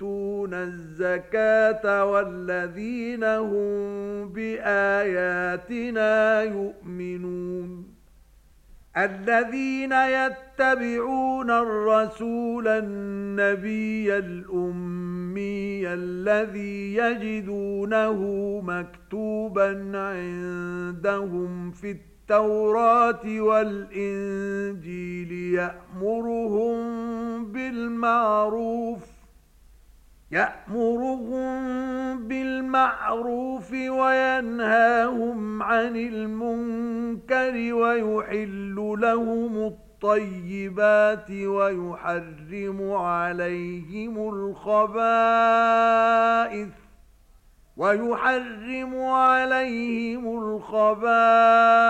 يؤتون الزكاة والذين هم بآياتنا يؤمنون. الذين يتبعون الرسول النبي الأمي الذي يجدونه مكتوبا عندهم في التوراة والإنجيل يأمرهم بالمعروف يأمرهم بالمعروف وينهاهم عن المنكر ويحل لهم الطيبات ويحرم عليهم الخبائث ويحرم عليهم الخبائث